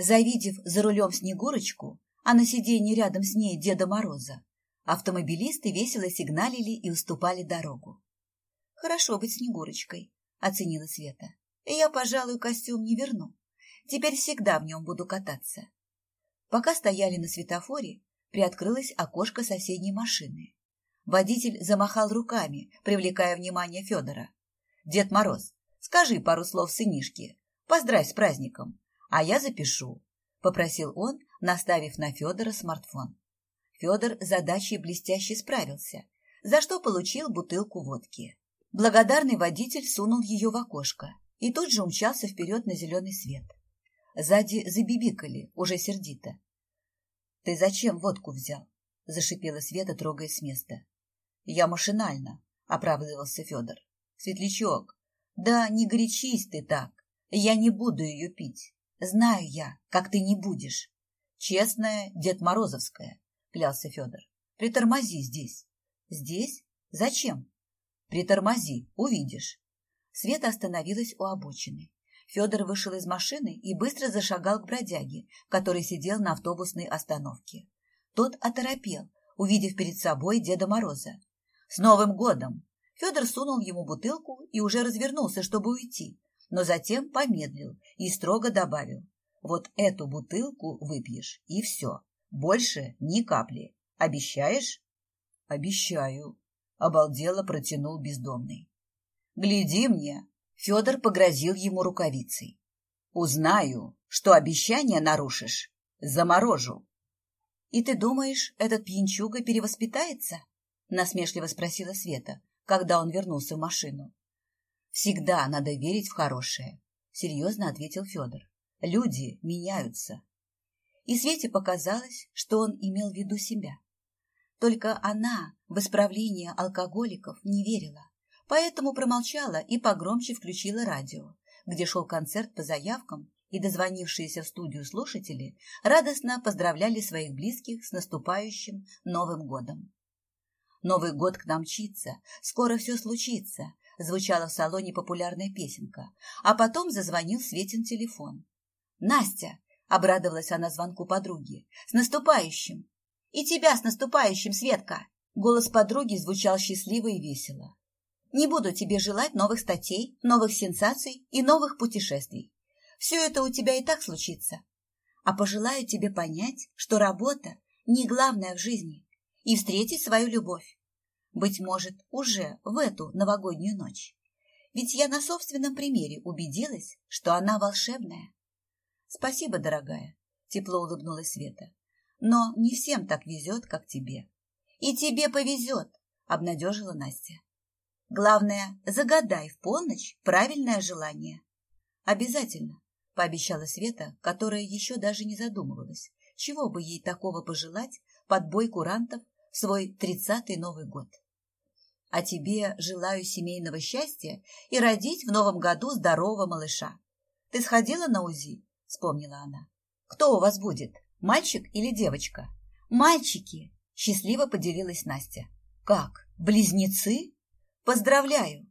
Завидев за рулем Снегурочку, а на сиденье рядом с ней Деда Мороза, автомобилисты весело сигналили и уступали дорогу. «Хорошо быть Снегурочкой», — оценила Света. «И я, пожалуй, костюм не верну. Теперь всегда в нем буду кататься». Пока стояли на светофоре, приоткрылось окошко соседней машины. Водитель замахал руками, привлекая внимание Федора. «Дед Мороз, скажи пару слов сынишке, поздравь с праздником, а я запишу», — попросил он, наставив на Федора смартфон. Федор задачей блестяще справился, за что получил бутылку водки. Благодарный водитель сунул ее в окошко и тут же умчался вперед на зеленый свет. Сзади забибикали, уже сердито. — Ты зачем водку взял? — зашипела Света, трогая с места. — Я машинально, — оправдывался Федор. — Светлячок, да не горячись ты так. Я не буду ее пить. Знаю я, как ты не будешь. Честная Дед Морозовская, — клялся Федор. Притормози здесь. Здесь? Зачем? Притормози, увидишь. Света остановилась у обочины. Федор вышел из машины и быстро зашагал к бродяге, который сидел на автобусной остановке. Тот оторопел, увидев перед собой Деда Мороза. «С Новым годом!» Федор сунул ему бутылку и уже развернулся, чтобы уйти, но затем помедлил и строго добавил. «Вот эту бутылку выпьешь, и все. Больше ни капли. Обещаешь?» «Обещаю», обалдело протянул бездомный. «Гляди мне!» — Федор погрозил ему рукавицей. «Узнаю, что обещание нарушишь, заморожу». «И ты думаешь, этот пьянчуга перевоспитается?» — насмешливо спросила Света, когда он вернулся в машину. «Всегда надо верить в хорошее», — серьезно ответил Федор. «Люди меняются». И Свете показалось, что он имел в виду себя. Только она в исправление алкоголиков не верила, поэтому промолчала и погромче включила радио, где шел концерт по заявкам, и дозвонившиеся в студию слушатели радостно поздравляли своих близких с наступающим Новым годом. «Новый год к нам мчится, скоро все случится», звучала в салоне популярная песенка, а потом зазвонил Светин телефон. «Настя!» — обрадовалась она звонку подруги. «С наступающим!» «И тебя с наступающим, Светка!» Голос подруги звучал счастливо и весело. «Не буду тебе желать новых статей, новых сенсаций и новых путешествий. Все это у тебя и так случится. А пожелаю тебе понять, что работа не главное в жизни, и встретить свою любовь. Быть может, уже в эту новогоднюю ночь. Ведь я на собственном примере убедилась, что она волшебная. Спасибо, дорогая, тепло улыбнулась Света. Но не всем так везет, как тебе. И тебе повезет, обнадежила Настя. Главное, загадай в полночь правильное желание. Обязательно, пообещала Света, которая еще даже не задумывалась, чего бы ей такого пожелать под бой курантов в свой тридцатый Новый год. А тебе желаю семейного счастья и родить в новом году здорового малыша. Ты сходила на УЗИ? Вспомнила она. Кто у вас будет? Мальчик или девочка? Мальчики, счастливо поделилась Настя. Как? Близнецы? Поздравляю.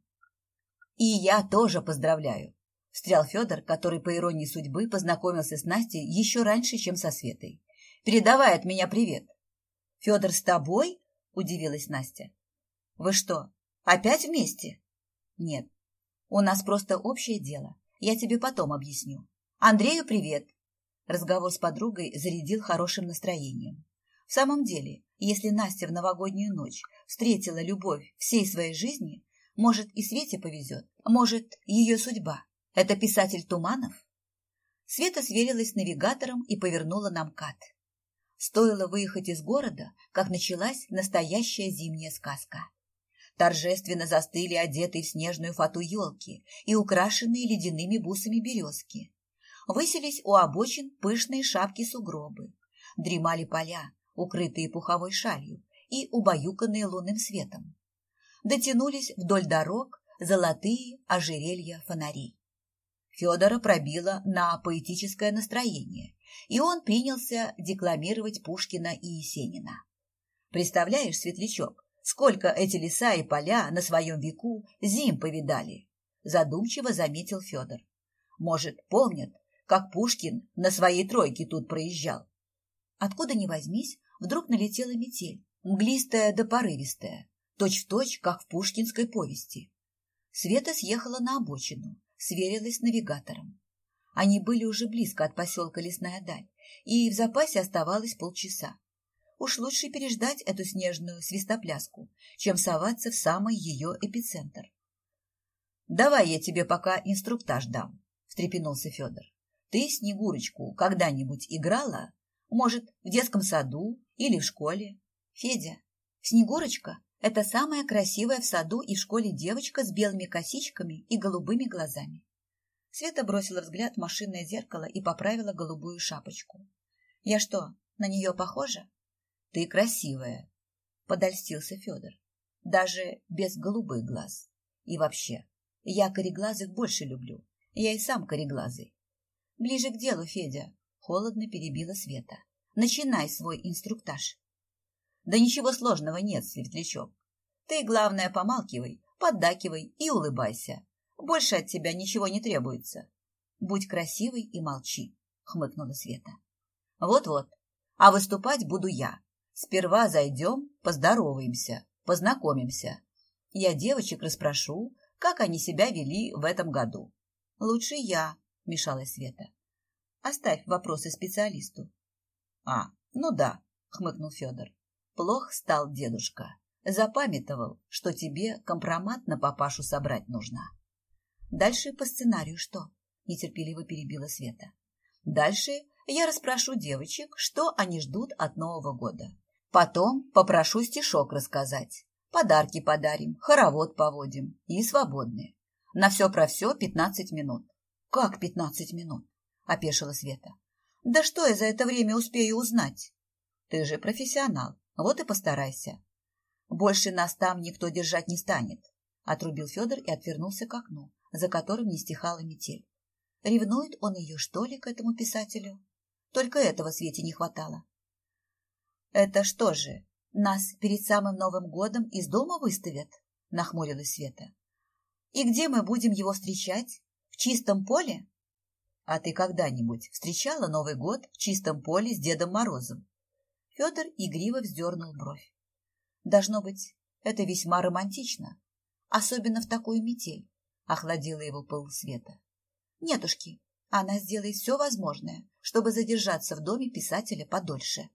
И я тоже поздравляю. Встрял Федор, который, по иронии судьбы, познакомился с Настей еще раньше, чем со Светой. Передавай от меня привет. Федор с тобой? Удивилась Настя. Вы что, опять вместе? Нет. У нас просто общее дело. Я тебе потом объясню. Андрею привет. Разговор с подругой зарядил хорошим настроением. В самом деле, если Настя в новогоднюю ночь встретила любовь всей своей жизни, может, и Свете повезет, может, ее судьба. Это писатель Туманов? Света сверилась с навигатором и повернула на МКАД. Стоило выехать из города, как началась настоящая зимняя сказка. Торжественно застыли одетые в снежную фату елки и украшенные ледяными бусами березки Выселись у обочин пышные шапки-сугробы. Дремали поля, укрытые пуховой шалью и убаюканные лунным светом. Дотянулись вдоль дорог золотые ожерелья фонарей. Федора пробило на поэтическое настроение, и он принялся декламировать Пушкина и Есенина. Представляешь, Светлячок, сколько эти леса и поля на своем веку зим повидали, задумчиво заметил Федор. Может, помнят, как Пушкин на своей тройке тут проезжал. Откуда ни возьмись, вдруг налетела метель, мглистая да порывистая, точь-в-точь, как в пушкинской повести. Света съехала на обочину, сверилась с навигатором. Они были уже близко от поселка Лесная Даль, и в запасе оставалось полчаса. Уж лучше переждать эту снежную свистопляску, чем соваться в самый ее эпицентр. — Давай я тебе пока инструктаж дам, — встрепенулся Федор. — Ты Снегурочку когда-нибудь играла? Может, в детском саду или в школе? Федя, Снегурочка – это самая красивая в саду и школе девочка с белыми косичками и голубыми глазами. Света бросила взгляд в машинное зеркало и поправила голубую шапочку. «Я что, на нее похожа?» «Ты красивая», — подольстился Федор. «Даже без голубых глаз. И вообще, я кореглазых больше люблю. Я и сам кореглазый». «Ближе к делу, Федя», — холодно перебила Света. «Начинай свой инструктаж». «Да ничего сложного нет, Светлячок. Ты, главное, помалкивай, поддакивай и улыбайся. Больше от тебя ничего не требуется. Будь красивой и молчи, хмыкнула Света. Вот-вот. А выступать буду я. Сперва зайдем, поздороваемся, познакомимся. Я девочек расспрошу, как они себя вели в этом году. Лучше я, мешалась Света. Оставь вопросы специалисту. А, ну да, хмыкнул Федор. Плох стал дедушка. Запамятовал, что тебе компромат на папашу собрать нужно. Дальше по сценарию что? Нетерпеливо перебила Света. Дальше я расспрошу девочек, что они ждут от Нового года. Потом попрошу стишок рассказать. Подарки подарим, хоровод поводим и свободные. На все про все пятнадцать минут. Как пятнадцать минут? Опешила Света. Да что я за это время успею узнать? Ты же профессионал, вот и постарайся. Больше нас там никто держать не станет. Отрубил Федор и отвернулся к окну за которым не стихала метель. Ревнует он ее, что ли, к этому писателю? Только этого Свете не хватало. «Это что же, нас перед самым Новым годом из дома выставят?» — нахмурилась Света. «И где мы будем его встречать? В чистом поле?» «А ты когда-нибудь встречала Новый год в чистом поле с Дедом Морозом?» Федор игриво вздернул бровь. «Должно быть, это весьма романтично, особенно в такую метель охладила его пыл света. Нетушки, она сделает все возможное, чтобы задержаться в доме писателя подольше.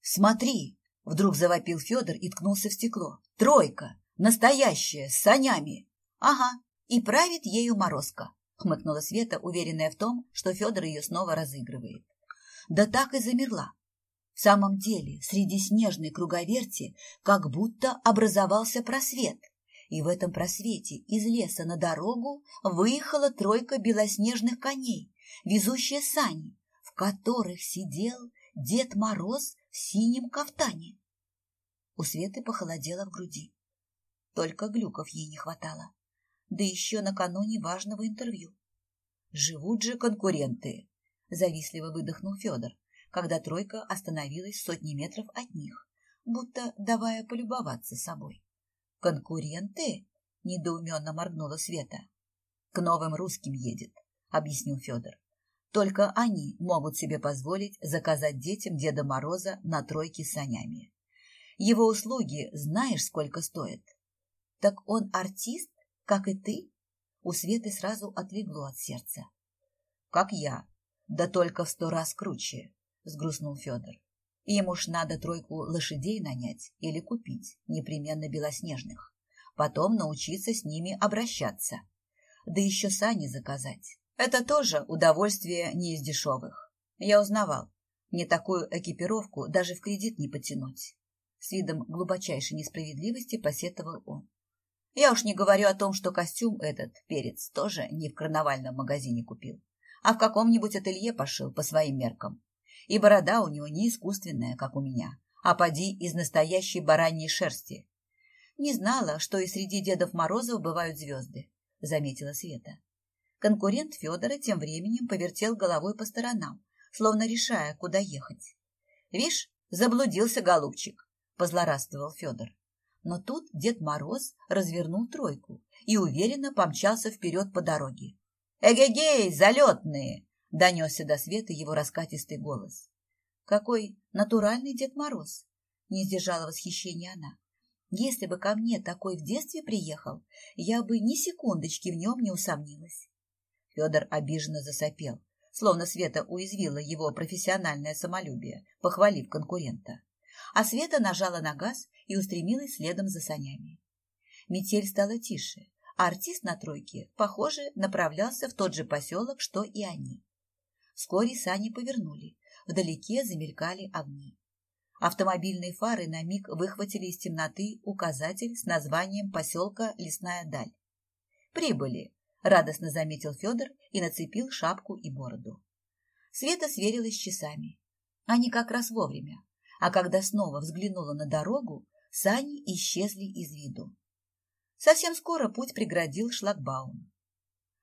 Смотри, вдруг завопил Федор и ткнулся в стекло. Тройка, настоящая, с санями. Ага, и правит ею Морозко, хмыкнула Света, уверенная в том, что Федор ее снова разыгрывает. Да так и замерла. В самом деле, среди снежной круговерти как будто образовался просвет, и в этом просвете из леса на дорогу выехала тройка белоснежных коней, везущая сани, в которых сидел Дед Мороз в синем кафтане. У Светы похолодело в груди. Только глюков ей не хватало. Да еще накануне важного интервью. «Живут же конкуренты!» — завистливо выдохнул Федор, когда тройка остановилась сотни метров от них, будто давая полюбоваться собой. «Конкуренты?» – недоуменно моргнула Света. «К новым русским едет», – объяснил Федор. «Только они могут себе позволить заказать детям Деда Мороза на тройке с санями. Его услуги знаешь, сколько стоят?» «Так он артист, как и ты?» У Светы сразу отлегло от сердца. «Как я, да только в сто раз круче», — сгрустнул Федор. Им уж надо тройку лошадей нанять или купить, непременно белоснежных. Потом научиться с ними обращаться. Да еще сани заказать. Это тоже удовольствие не из дешевых. Я узнавал. Мне такую экипировку даже в кредит не потянуть. С видом глубочайшей несправедливости посетовал он. Я уж не говорю о том, что костюм этот, перец, тоже не в карнавальном магазине купил, а в каком-нибудь ателье пошил по своим меркам и борода у него не искусственная, как у меня, а поди из настоящей бараньей шерсти. Не знала, что и среди Дедов Морозов бывают звезды, заметила Света. Конкурент Федора тем временем повертел головой по сторонам, словно решая, куда ехать. «Вишь, заблудился голубчик», — позлорадствовал Федор. Но тут Дед Мороз развернул тройку и уверенно помчался вперед по дороге. «Эгегей, залетные!» Донесся до света его раскатистый голос. Какой натуральный Дед Мороз! Не сдержала восхищения она. Если бы ко мне такой в детстве приехал, я бы ни секундочки в нем не усомнилась. Федор обиженно засопел, словно Света уязвила его профессиональное самолюбие, похвалив конкурента. А Света нажала на газ и устремилась следом за санями. Метель стала тише, а артист на тройке, похоже, направлялся в тот же поселок, что и они. Вскоре сани повернули, вдалеке замелькали огни. Автомобильные фары на миг выхватили из темноты указатель с названием поселка Лесная Даль. «Прибыли!» – радостно заметил Федор и нацепил шапку и бороду. Света сверилась с часами. Они как раз вовремя, а когда снова взглянула на дорогу, сани исчезли из виду. Совсем скоро путь преградил шлагбаум.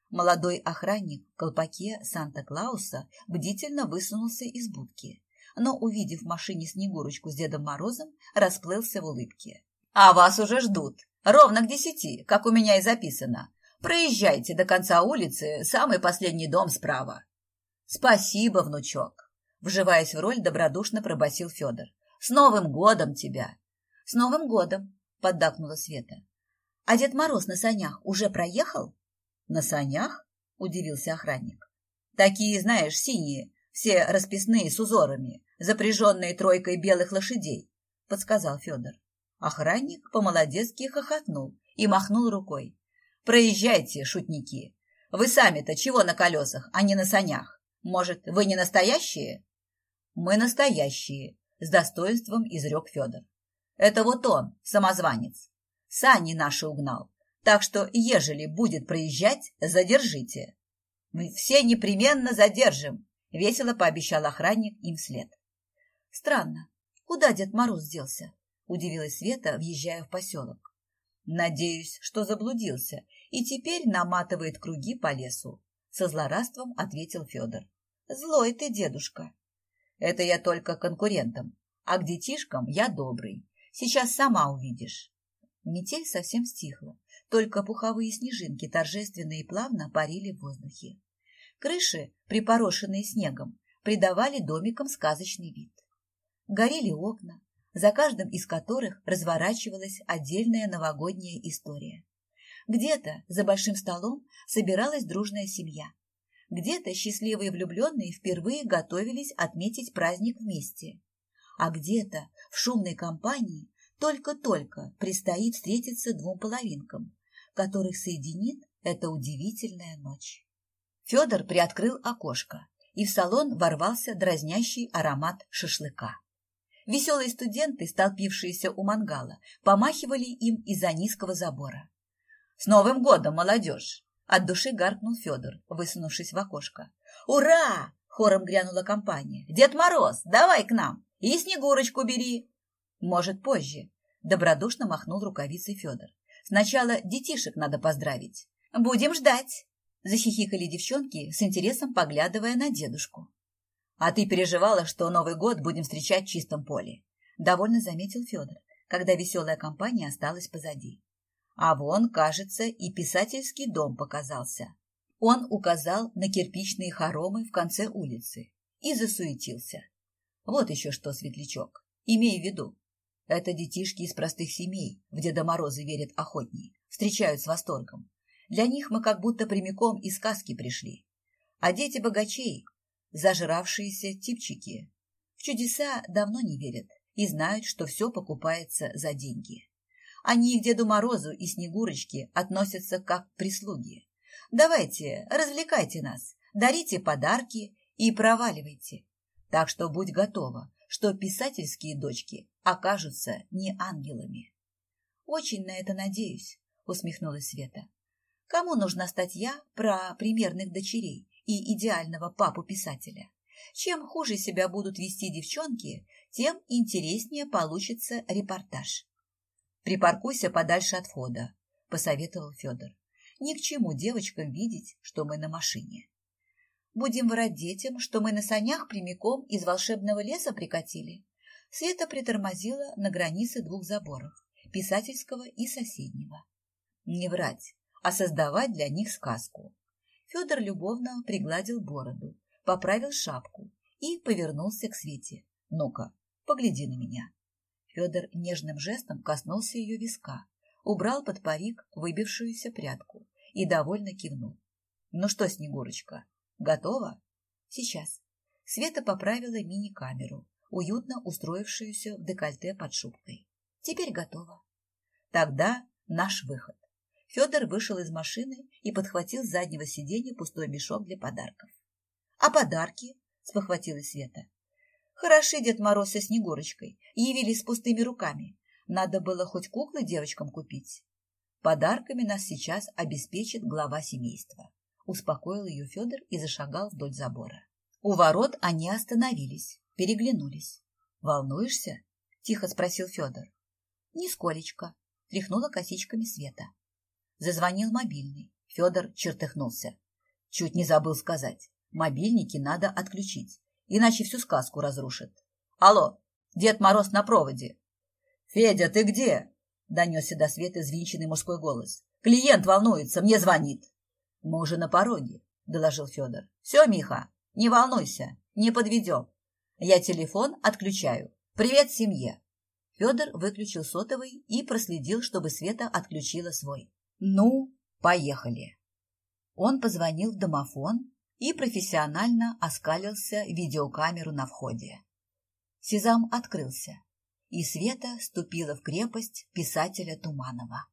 Молодой охранник в колпаке Санта-Клауса бдительно высунулся из будки но, увидев в машине Снегурочку с Дедом Морозом, расплылся в улыбке. «А вас уже ждут. Ровно к десяти, как у меня и записано. Проезжайте до конца улицы, самый последний дом справа». «Спасибо, внучок», — вживаясь в роль, добродушно пробасил Федор. «С Новым годом тебя!» «С Новым годом!» — поддакнула Света. «А Дед Мороз на санях уже проехал?» «На санях?» — удивился охранник. «Такие, знаешь, синие, все расписные с узорами запряженные тройкой белых лошадей, — подсказал Федор. Охранник по-молодецки хохотнул и махнул рукой. — Проезжайте, шутники. Вы сами-то чего на колесах, а не на санях? Может, вы не настоящие? — Мы настоящие, — с достоинством изрек Федор. — Это вот он, самозванец. Сани наши угнал. Так что, ежели будет проезжать, задержите. — Мы все непременно задержим, — весело пообещал охранник им вслед. Странно, куда Дед Мороз делся? Удивилась Света, въезжая в поселок. Надеюсь, что заблудился и теперь наматывает круги по лесу. Со злорадством ответил Федор. Злой ты, дедушка. Это я только конкурентам, а к детишкам я добрый. Сейчас сама увидишь. Метель совсем стихла, только пуховые снежинки торжественно и плавно парили в воздухе. Крыши, припорошенные снегом, придавали домикам сказочный вид горели окна, за каждым из которых разворачивалась отдельная новогодняя история. Где-то за большим столом собиралась дружная семья. Где-то счастливые влюбленные впервые готовились отметить праздник вместе. А где-то в шумной компании только-только предстоит встретиться двум половинкам, которых соединит эта удивительная ночь. Федор приоткрыл окошко, и в салон ворвался дразнящий аромат шашлыка. Веселые студенты, столпившиеся у мангала, помахивали им из-за низкого забора. «С Новым годом, молодежь!» От души гаркнул Федор, высунувшись в окошко. «Ура!» — хором грянула компания. «Дед Мороз, давай к нам! И Снегурочку бери!» «Может, позже!» — добродушно махнул рукавицей Федор. «Сначала детишек надо поздравить». «Будем ждать!» — захихикали девчонки, с интересом поглядывая на дедушку. А ты переживала, что Новый год будем встречать в чистом поле. Довольно заметил Федор, когда веселая компания осталась позади. А вон, кажется, и писательский дом показался. Он указал на кирпичные хоромы в конце улицы и засуетился. Вот еще что, светлячок, имей в виду. Это детишки из простых семей, в Деда Мороза верят охотнее, встречают с восторгом. Для них мы как будто прямиком из сказки пришли. А дети богачей зажравшиеся типчики. В чудеса давно не верят и знают, что все покупается за деньги. Они к Деду Морозу и Снегурочке относятся как к прислуге. Давайте, развлекайте нас, дарите подарки и проваливайте. Так что будь готова, что писательские дочки окажутся не ангелами. Очень на это надеюсь, усмехнулась Света. Кому нужна статья про примерных дочерей, и идеального папу-писателя. Чем хуже себя будут вести девчонки, тем интереснее получится репортаж. «Припаркуйся подальше от входа», – посоветовал Федор. «Ни к чему девочкам видеть, что мы на машине». «Будем врать детям, что мы на санях прямиком из волшебного леса прикатили». Света притормозила на границе двух заборов – писательского и соседнего. Не врать, а создавать для них сказку. Федор любовно пригладил бороду, поправил шапку и повернулся к Свете. «Ну-ка, погляди на меня». Федор нежным жестом коснулся ее виска, убрал под парик выбившуюся прядку и довольно кивнул. «Ну что, Снегурочка, готова?» «Сейчас». Света поправила мини-камеру, уютно устроившуюся в декольте под шубкой. «Теперь готова». «Тогда наш выход». Федор вышел из машины и подхватил с заднего сиденья пустой мешок для подарков. «А подарки?» – спохватилась Света. «Хороши Дед Мороз со Снегурочкой, явились с пустыми руками. Надо было хоть куклы девочкам купить. Подарками нас сейчас обеспечит глава семейства. Успокоил ее Федор и зашагал вдоль забора. У ворот они остановились, переглянулись. «Волнуешься?» – тихо спросил Федор. «Нисколечко», – тряхнула косичками Света. Зазвонил мобильный. Федор чертыхнулся. Чуть не забыл сказать. Мобильники надо отключить, иначе всю сказку разрушит. Алло, Дед Мороз на проводе. Федя, ты где? Донесся до Светы звинченный мужской голос. Клиент волнуется, мне звонит. Мы уже на пороге, доложил Федор. Все, Миха, не волнуйся, не подведем. Я телефон отключаю. Привет семье. Федор выключил сотовый и проследил, чтобы Света отключила свой. Ну, поехали. Он позвонил в домофон и профессионально оскалился видеокамеру на входе. Сезам открылся, и Света ступила в крепость писателя Туманова.